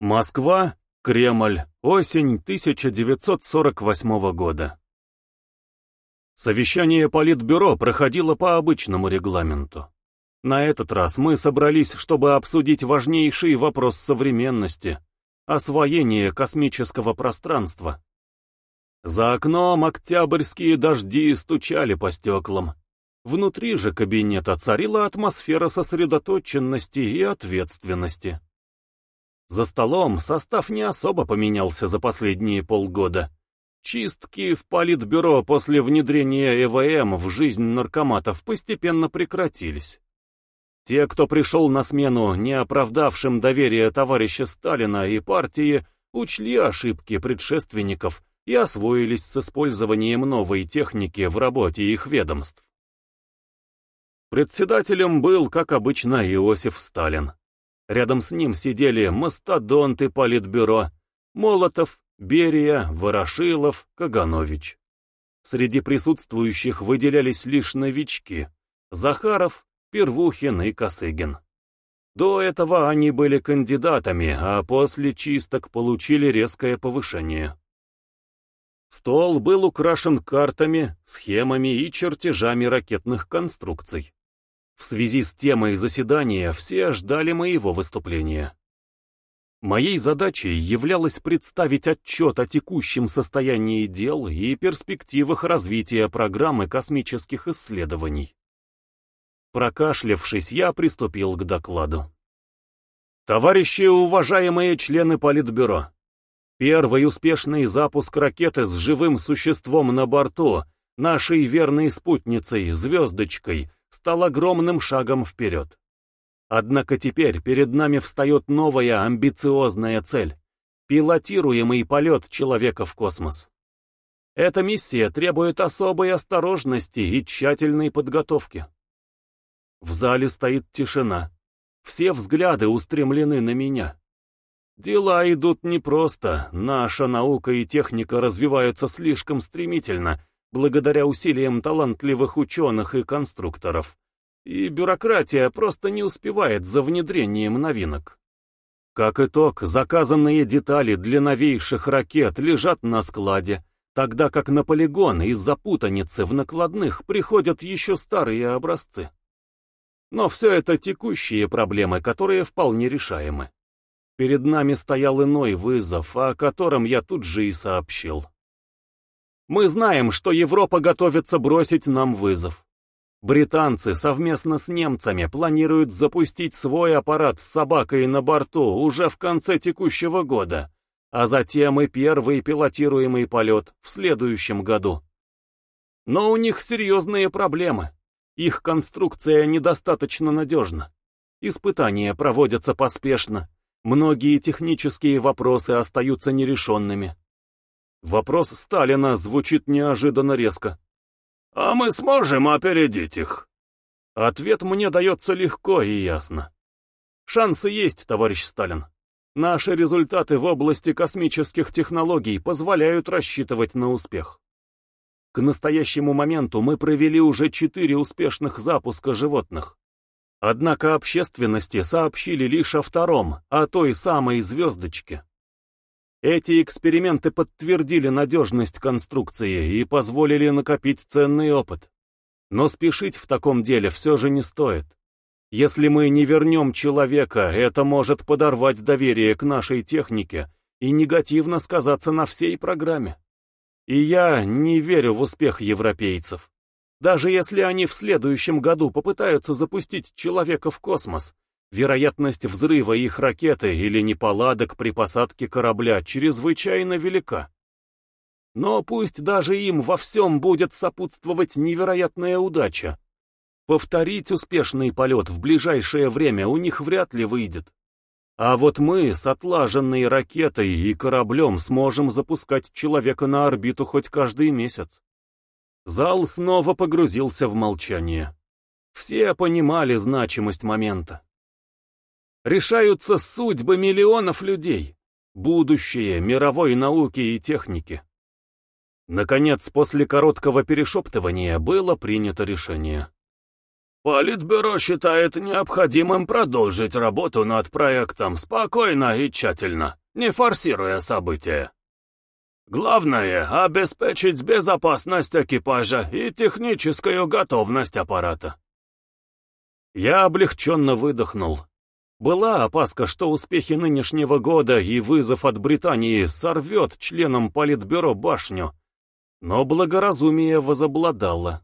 Москва, Кремль, осень 1948 года. Совещание Политбюро проходило по обычному регламенту. На этот раз мы собрались, чтобы обсудить важнейший вопрос современности — освоение космического пространства. За окном октябрьские дожди стучали по стеклам. Внутри же кабинета царила атмосфера сосредоточенности и ответственности. За столом состав не особо поменялся за последние полгода. Чистки в политбюро после внедрения ЭВМ в жизнь наркоматов постепенно прекратились. Те, кто пришел на смену не оправдавшим доверия товарища Сталина и партии, учли ошибки предшественников и освоились с использованием новой техники в работе их ведомств. Председателем был, как обычно, Иосиф Сталин. Рядом с ним сидели мастодонты политбюро, Молотов, Берия, Ворошилов, Каганович. Среди присутствующих выделялись лишь новички — Захаров, Первухин и Косыгин. До этого они были кандидатами, а после чисток получили резкое повышение. Стол был украшен картами, схемами и чертежами ракетных конструкций. В связи с темой заседания все ждали моего выступления. Моей задачей являлось представить отчет о текущем состоянии дел и перспективах развития программы космических исследований. Прокашлявшись, я приступил к докладу. Товарищи уважаемые члены Политбюро, первый успешный запуск ракеты с живым существом на борту, нашей верной спутницей, звездочкой, стал огромным шагом вперед. Однако теперь перед нами встает новая амбициозная цель — пилотируемый полет человека в космос. Эта миссия требует особой осторожности и тщательной подготовки. В зале стоит тишина. Все взгляды устремлены на меня. Дела идут непросто, наша наука и техника развиваются слишком стремительно, благодаря усилиям талантливых ученых и конструкторов. И бюрократия просто не успевает за внедрением новинок. Как итог, заказанные детали для новейших ракет лежат на складе, тогда как на полигон из-за путаницы в накладных приходят еще старые образцы. Но все это текущие проблемы, которые вполне решаемы. Перед нами стоял иной вызов, о котором я тут же и сообщил. Мы знаем, что Европа готовится бросить нам вызов. Британцы совместно с немцами планируют запустить свой аппарат с собакой на борту уже в конце текущего года, а затем и первый пилотируемый полет в следующем году. Но у них серьезные проблемы. Их конструкция недостаточно надежна. Испытания проводятся поспешно. Многие технические вопросы остаются нерешенными. Вопрос Сталина звучит неожиданно резко. «А мы сможем опередить их?» Ответ мне дается легко и ясно. Шансы есть, товарищ Сталин. Наши результаты в области космических технологий позволяют рассчитывать на успех. К настоящему моменту мы провели уже четыре успешных запуска животных. Однако общественности сообщили лишь о втором, о той самой звездочке. Эти эксперименты подтвердили надежность конструкции и позволили накопить ценный опыт. Но спешить в таком деле все же не стоит. Если мы не вернем человека, это может подорвать доверие к нашей технике и негативно сказаться на всей программе. И я не верю в успех европейцев. Даже если они в следующем году попытаются запустить человека в космос, Вероятность взрыва их ракеты или неполадок при посадке корабля чрезвычайно велика. Но пусть даже им во всем будет сопутствовать невероятная удача. Повторить успешный полет в ближайшее время у них вряд ли выйдет. А вот мы с отлаженной ракетой и кораблем сможем запускать человека на орбиту хоть каждый месяц. Зал снова погрузился в молчание. Все понимали значимость момента решаются судьбы миллионов людей, будущее мировой науки и техники. Наконец, после короткого перешептывания было принято решение. Политбюро считает необходимым продолжить работу над проектом спокойно и тщательно, не форсируя события. Главное — обеспечить безопасность экипажа и техническую готовность аппарата. Я облегченно выдохнул. Была опаска, что успехи нынешнего года и вызов от Британии сорвет членам Политбюро башню. Но благоразумие возобладало.